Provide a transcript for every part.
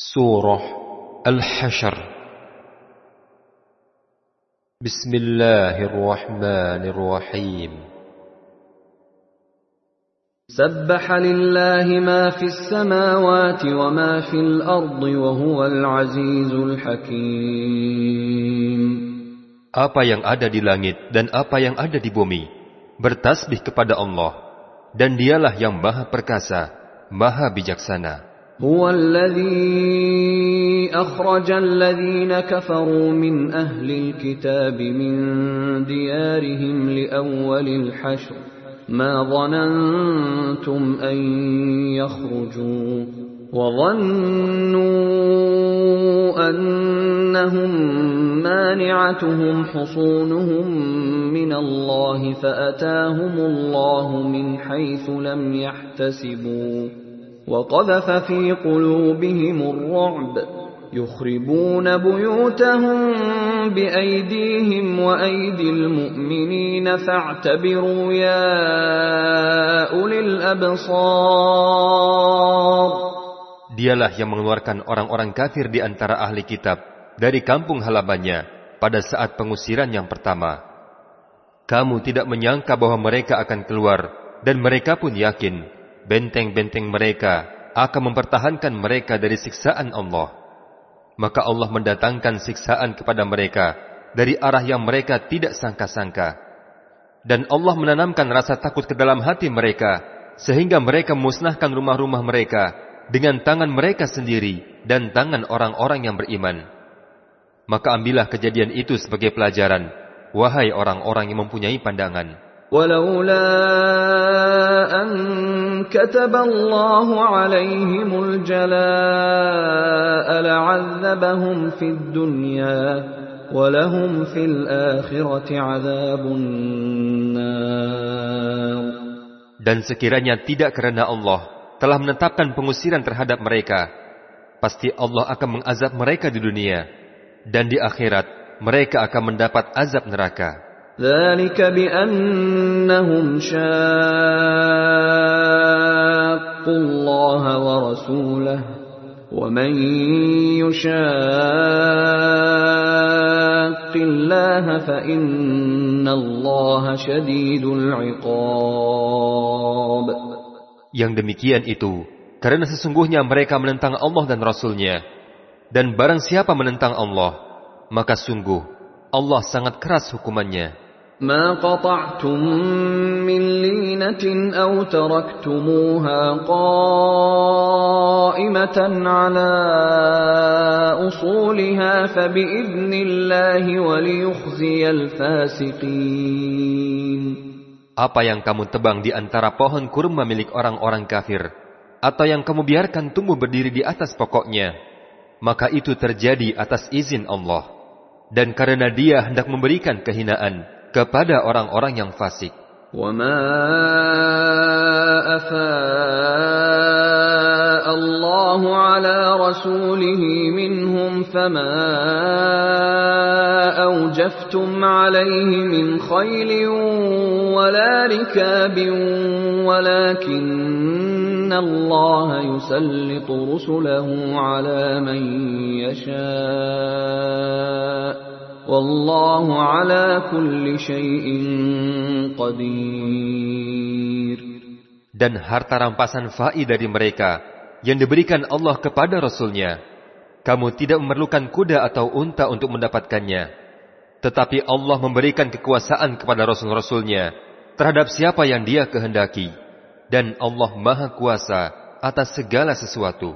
Surah Al-Hashr Bismillahirrahmanirrahim سبح لله ما في السماوات وما في الأرض وهو العزيز الحكيم Apa yang ada di langit dan apa yang ada di bumi bertasbih kepada Allah dan dialah yang maha perkasa, maha bijaksana. هو الذي أخرج الذين كفروا من أهل الكتاب من ديارهم لأول الحشر. ما ظننتم أن يخرجوا وظنوا أنهم مانعتهم حصونهم من الله فأتاهم الله من حيث لم يحتسبوا. وقذف في قلوبهم الرعب يخربون بيوتهم بأيديهم وأيدي المؤمنين فاعتبروا يا أولي الأبصار Dialah yang mengeluarkan orang-orang kafir di antara ahli kitab dari kampung halamannya pada saat pengusiran yang pertama. Kamu tidak menyangka bahwa mereka akan keluar dan mereka pun yakin benteng-benteng mereka akan mempertahankan mereka dari siksaan Allah. Maka Allah mendatangkan siksaan kepada mereka dari arah yang mereka tidak sangka-sangka. Dan Allah menanamkan rasa takut ke dalam hati mereka, sehingga mereka memusnahkan rumah-rumah mereka dengan tangan mereka sendiri dan tangan orang-orang yang beriman. Maka ambillah kejadian itu sebagai pelajaran, wahai orang-orang yang mempunyai pandangan. ولولا أن كتب الله عليهم الجلاء لعذبهم في الدنيا ولهم في الآخرة عذاب النار Dan sekiranya tidak karena Allah telah menetapkan pengusiran terhadap mereka, pasti Allah akan mengazab mereka di dunia, dan di akhirat mereka akan mendapat azab neraka. ذلك بأنهم شاقوا الله ورسوله ومن يشاق الله فإن الله شديد العقاب Yang demikian itu karena sesungguhnya mereka menentang Allah dan Rasulnya dan barang siapa menentang Allah maka sungguh Allah sangat keras hukumannya. ما قطعتم من لينة أو تركتموها قائمة على أصولها فبإذن الله وليخزي الفاسقين Apa yang kamu tebang di antara pohon kurma milik orang-orang kafir, atau yang kamu biarkan tumbuh berdiri di atas pokoknya, maka itu terjadi atas izin Allah. Dan karena dia hendak memberikan kehinaan kepada orang-orang yang fasik. وما أفاء الله على رسوله منهم فما أوجفتم عليه من خيل ولا ركاب ولكن الله يسلط رسله على من يشاء Wallahu ala kulli syai'in qadir. Dan harta rampasan fa'i dari mereka yang diberikan Allah kepada Rasulnya. Kamu tidak memerlukan kuda atau unta untuk mendapatkannya. Tetapi Allah memberikan kekuasaan kepada Rasul-Rasulnya terhadap siapa yang dia kehendaki. Dan Allah Maha Kuasa atas segala sesuatu.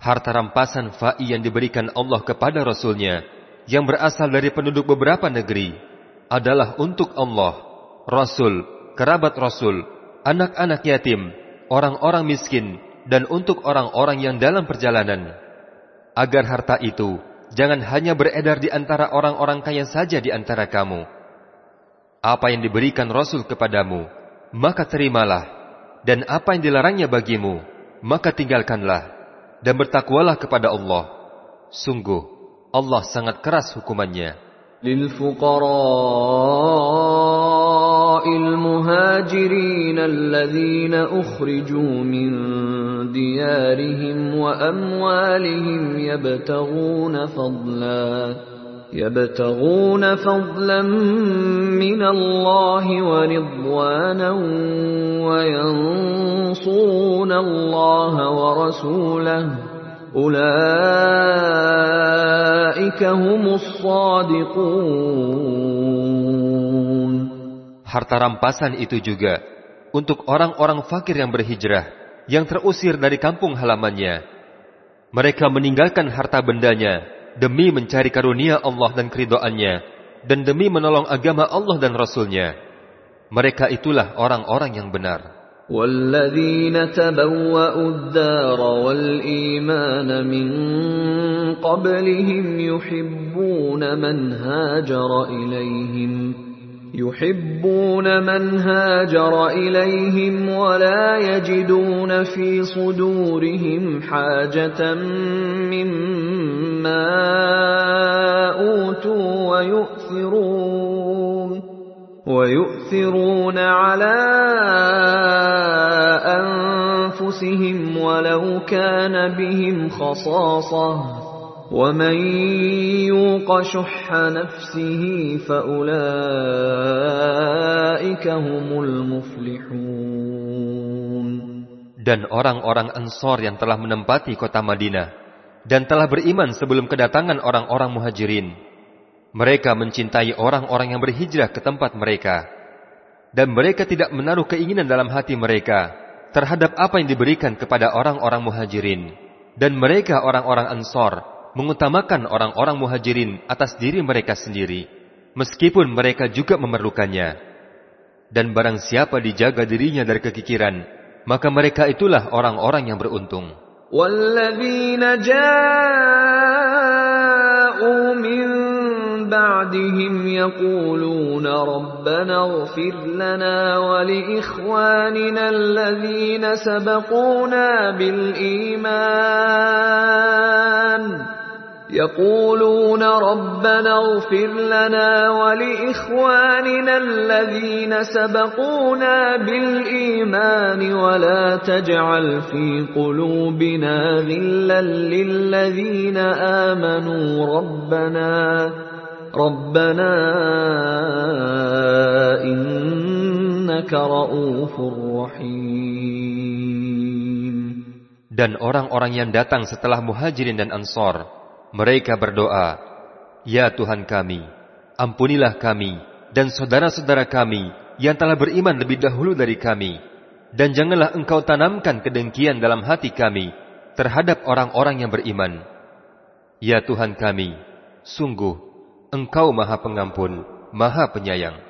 Harta rampasan fa'i yang diberikan Allah kepada Rasulnya yang berasal dari penduduk beberapa negeri adalah untuk Allah, Rasul, kerabat Rasul, anak-anak yatim, orang-orang miskin, dan untuk orang-orang yang dalam perjalanan. Agar harta itu jangan hanya beredar di antara orang-orang kaya saja di antara kamu. Apa yang diberikan Rasul kepadamu, maka terimalah. Dan apa yang dilarangnya bagimu, maka tinggalkanlah dan bertakwalah kepada Allah. Sungguh, Allah sangat keras hukumannya. للفقراء المهاجرين الذين أخرجوا من ديارهم وأموالهم يبتغون فضلا يبتغون فضلا من الله ورضوانا وينصرون الله ورسوله أولئك هم الصادقون Harta rampasan itu juga untuk orang-orang fakir yang berhijrah, yang terusir dari kampung halamannya. Mereka meninggalkan harta bendanya demi mencari karunia Allah dan keridoannya, dan demi menolong agama Allah dan Rasulnya. Mereka itulah orang-orang yang benar. والذين تبوأوا الدار والإيمان من قبلهم يحبون من هاجر إليهم يحبون من هاجر إليهم ولا يجدون في صدورهم حاجة مما أوتوا ويؤثرون ويؤثرون على أنفسهم ولو كان بهم خصاصة. ومن يوق شح نفسه فأولئك هم المفلحون. Dan orang-orang Ansor yang telah menempati kota Madinah dan telah beriman sebelum kedatangan orang-orang muhajirin. Mereka mencintai orang-orang yang berhijrah ke tempat mereka. Dan mereka tidak menaruh keinginan dalam hati mereka terhadap apa yang diberikan kepada orang-orang muhajirin. Dan mereka orang-orang Ansor mengutamakan orang-orang muhajirin atas diri mereka sendiri, meskipun mereka juga memerlukannya. Dan barang siapa dijaga dirinya dari kekikiran, maka mereka itulah orang-orang yang beruntung. والذين جاءوا من بعدهم يقولون ربنا اغفر لنا ولإخواننا الذين سبقونا بالإيمان. يقولون ربنا اغفر لنا ولإخواننا الذين سبقونا بالإيمان ولا تجعل في قلوبنا غلا للذين آمنوا ربنا ربنا إنك رؤوف رحيم. Dan orang-orang yang datang setelah muhajirin dan ansor, mereka berdoa, Ya Tuhan kami, ampunilah kami dan saudara-saudara kami yang telah beriman lebih dahulu dari kami. Dan janganlah engkau tanamkan kedengkian dalam hati kami terhadap orang-orang yang beriman. Ya Tuhan kami, sungguh engkau maha pengampun, maha penyayang.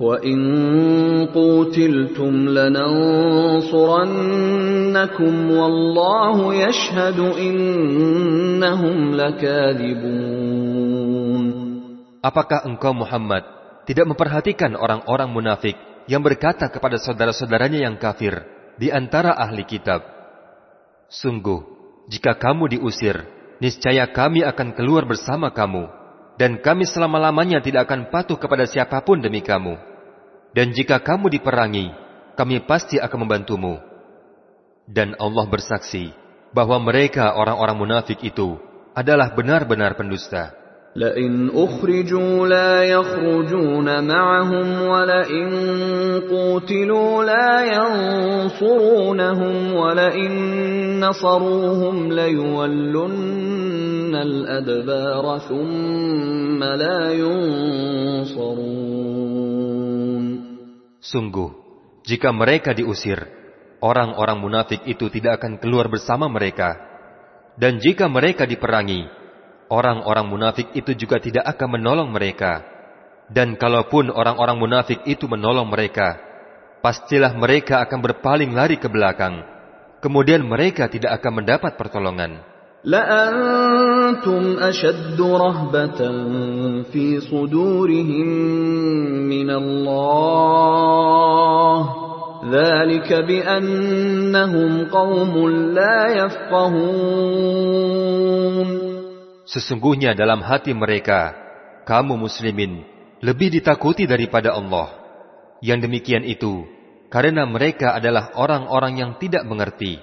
وَإِن قُوتِلْتُمْ لَنَنصُرَنَّكُمْ وَاللَّهُ يَشْهَدُ إِنَّهُمْ لَكَاذِبُونَ Apakah engkau Muhammad tidak memperhatikan orang-orang munafik yang berkata kepada saudara-saudaranya yang kafir di antara ahli kitab? Sungguh, jika kamu diusir, niscaya kami akan keluar bersama kamu, dan kami selama-lamanya tidak akan patuh kepada siapapun demi kamu. Dan jika kamu diperangi, kami pasti akan membantumu. Dan Allah bersaksi bahwa mereka orang-orang munafik itu adalah benar-benar pendusta. لئن أخرجوا لا يخرجون معهم ولئن قوتلوا لا ينصرونهم ولئن نصروهم ليولن الأدبار ثم لا ينصرون Sungguh, jika mereka diusir, orang-orang munafik itu tidak akan keluar bersama mereka. Dan jika mereka diperangi, orang-orang munafik itu juga tidak akan menolong mereka. Dan kalaupun orang-orang munafik itu menolong mereka, pastilah mereka akan berpaling lari ke belakang. Kemudian mereka tidak akan mendapat pertolongan. لأنتم أشد رهبة في صدورهم من الله ذلك بأنهم قوم لا يفقهون Sesungguhnya dalam hati mereka, kamu muslimin lebih ditakuti daripada Allah. Yang demikian itu, karena mereka adalah orang-orang yang tidak mengerti.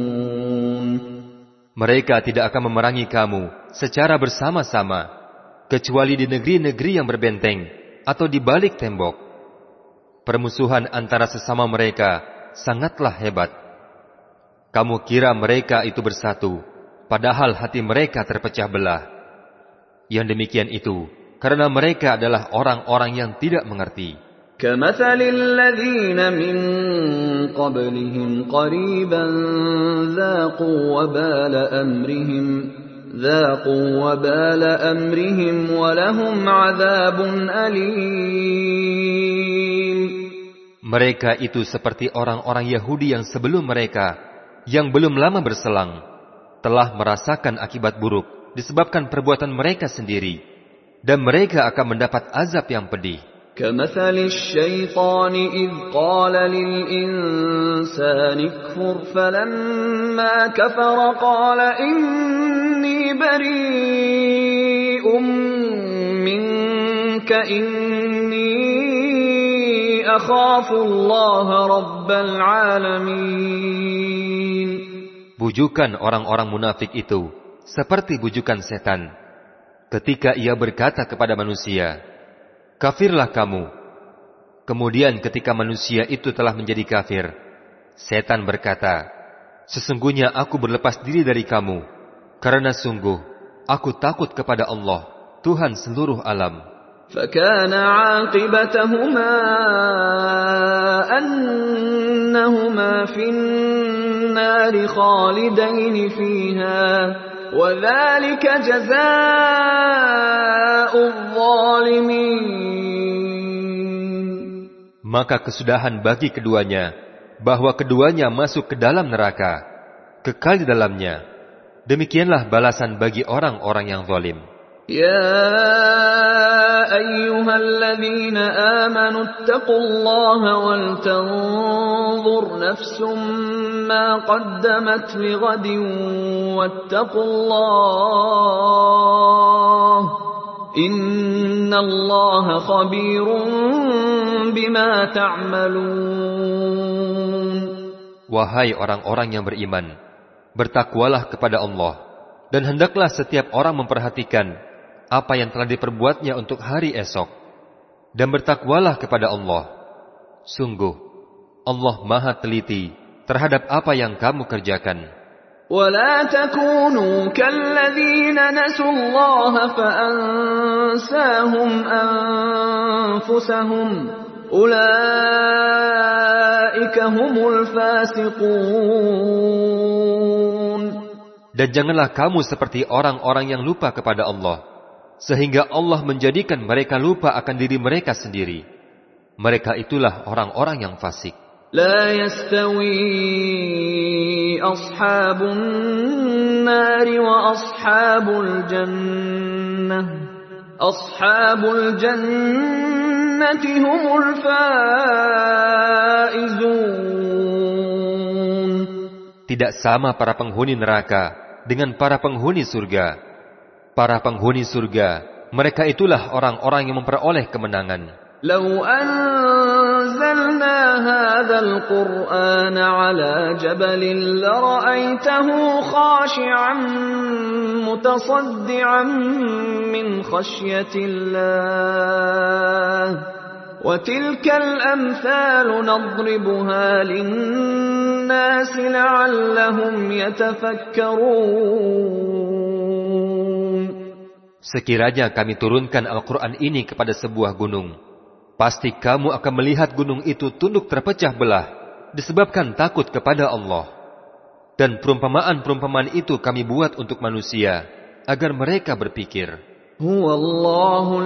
Mereka tidak akan memerangi kamu secara bersama-sama, kecuali di negeri-negeri yang berbenteng atau di balik tembok. Permusuhan antara sesama mereka sangatlah hebat. Kamu kira mereka itu bersatu, padahal hati mereka terpecah belah. Yang demikian itu karena mereka adalah orang-orang yang tidak mengerti. كمثل الذين من قبلهم قريبا ذاقوا وبال أمرهم ذاقوا وبال أمرهم ولهم عذاب أليم Mereka itu seperti orang-orang Yahudi yang sebelum mereka, yang belum lama berselang, telah merasakan akibat buruk disebabkan perbuatan mereka sendiri, dan mereka akan mendapat azab yang pedih. كمثل الشيطان إذ قال للإنسان اكفر فلما كفر قال إني بريء منك إني أخاف الله رب العالمين Bujukan orang-orang munafik itu seperti bujukan setan ketika ia berkata kepada manusia, Kafirlah kamu. Kemudian ketika manusia itu telah menjadi kafir, setan berkata, Sesungguhnya aku berlepas diri dari kamu, karena sungguh aku takut kepada Allah, Tuhan seluruh alam. فكان عاقبتهما أنهما في النار خالدين فيها وذلك جزاء الظالمين Maka kesudahan bagi keduanya, bahwa keduanya masuk ke dalam neraka, kekal di dalamnya. Demikianlah balasan bagi orang-orang yang zalim. يا أيها الذين آمنوا اتقوا الله ولتنظر نفس ما قدمت لغد واتقوا الله إن الله خبير بما تعملون Wahai orang-orang yang beriman, bertakwalah kepada Allah, dan hendaklah setiap orang memperhatikan apa yang telah diperbuatnya untuk hari esok, dan bertakwalah kepada Allah. Sungguh, Allah maha teliti terhadap apa yang kamu kerjakan. ولا تكونوا كالذين نسوا الله فأنساهم أنفسهم أولئك هم الفاسقون Dan janganlah kamu seperti orang-orang yang lupa kepada Allah, sehingga Allah menjadikan mereka lupa akan diri mereka sendiri. Mereka itulah orang-orang yang fasik. لا يستوي أصحاب النار وأصحاب الجنة أصحاب الجنة هم الفائزون Tidak sama para penghuni neraka dengan para penghuni surga. Para penghuni surga, mereka itulah orang-orang yang memperoleh kemenangan. لو أنزلنا هذا القرآن على جبل لرأيته خاشعا متصدعا من خشية الله وتلك الأمثال نضربها للناس لعلهم يتفكرون Sekiranya kami turunkan Al-Quran ini kepada sebuah gunung, pasti kamu akan melihat gunung itu tunduk terpecah belah, disebabkan takut kepada Allah. Dan perumpamaan-perumpamaan itu kami buat untuk manusia, agar mereka berpikir. Huwallahu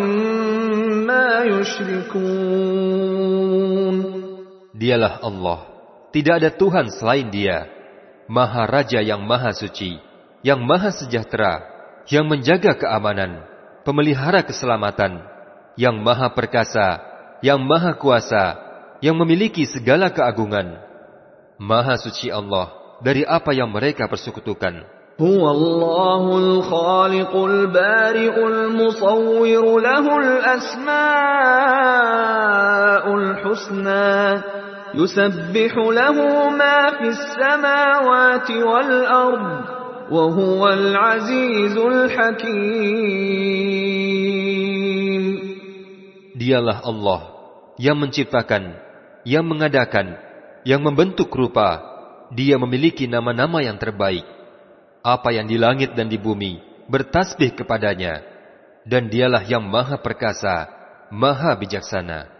يشركون Dialah Allah. Tidak ada Tuhan selain dia. Maha Raja yang maha suci, yang maha sejahtera, yang menjaga keamanan, pemelihara keselamatan, yang maha perkasa, yang maha kuasa, yang memiliki segala keagungan. Maha suci Allah dari apa yang mereka persekutukan. هو الله الخالق البارئ المصور له الأسماء الحسنى يسبح له ما في السماوات والأرض وهو العزيز الحكيم Dialah Allah yang menciptakan, yang mengadakan, yang membentuk rupa. Dia memiliki nama-nama yang terbaik. Apa yang di langit dan di bumi bertasbih kepadanya. Dan dialah yang maha perkasa, maha bijaksana.